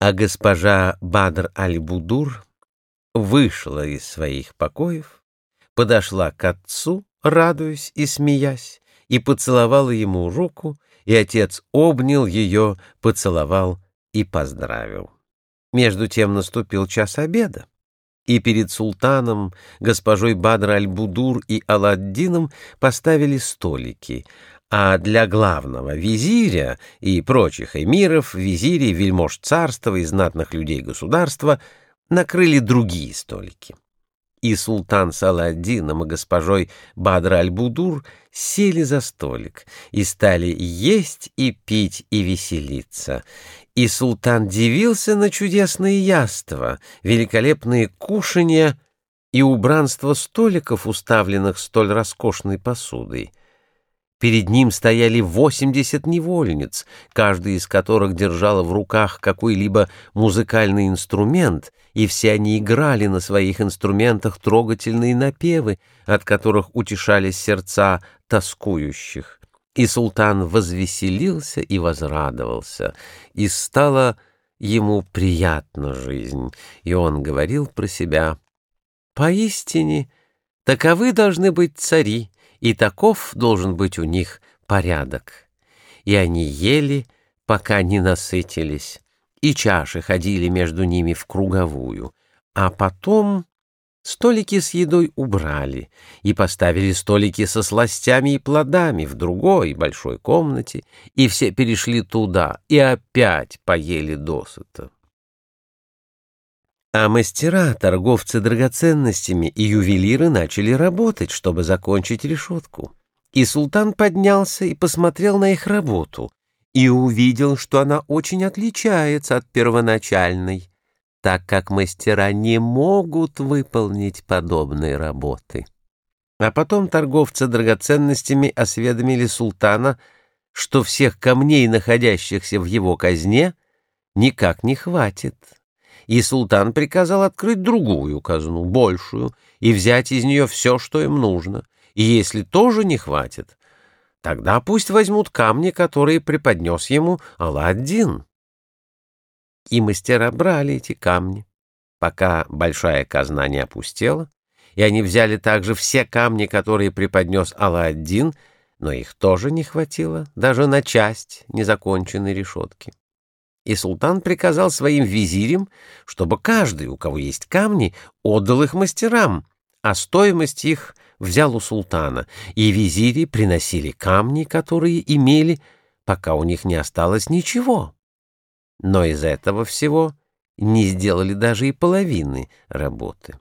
А госпожа Бадр аль-Будур вышла из своих покоев, подошла к отцу, радуясь и смеясь, и поцеловала ему руку, и отец обнял ее, поцеловал и поздравил. Между тем наступил час обеда, и перед султаном, госпожой Бадр аль-Будур и Аладдином поставили столики, а для главного визиря и прочих эмиров, визирей, вельмож царства и знатных людей государства накрыли другие столики. И султан с Аладдином и госпожой Бадр аль-Будур сели за столик и стали есть и пить и веселиться. И султан дивился на чудесные яства, великолепные кушанья и убранство столиков, уставленных столь роскошной посудой. Перед ним стояли восемьдесят невольниц, каждая из которых держала в руках какой-либо музыкальный инструмент, и все они играли на своих инструментах трогательные напевы, от которых утешались сердца тоскующих. И султан возвеселился и возрадовался, и стала ему приятна жизнь, и он говорил про себя «Поистине, таковы должны быть цари, и таков должен быть у них порядок. И они ели, пока не насытились, и чаши ходили между ними в круговую, а потом столики с едой убрали и поставили столики со сластями и плодами в другой большой комнате, и все перешли туда и опять поели досыта. А мастера, торговцы драгоценностями и ювелиры начали работать, чтобы закончить решетку. И султан поднялся и посмотрел на их работу, и увидел, что она очень отличается от первоначальной, так как мастера не могут выполнить подобные работы. А потом торговцы драгоценностями осведомили султана, что всех камней, находящихся в его казне, никак не хватит и султан приказал открыть другую казну, большую, и взять из нее все, что им нужно. И если тоже не хватит, тогда пусть возьмут камни, которые преподнес ему Аладдин. И мастера брали эти камни, пока большая казна не опустела, и они взяли также все камни, которые преподнес Аладдин, но их тоже не хватило, даже на часть незаконченной решетки и султан приказал своим визирям, чтобы каждый, у кого есть камни, отдал их мастерам, а стоимость их взял у султана, и визири приносили камни, которые имели, пока у них не осталось ничего. Но из этого всего не сделали даже и половины работы.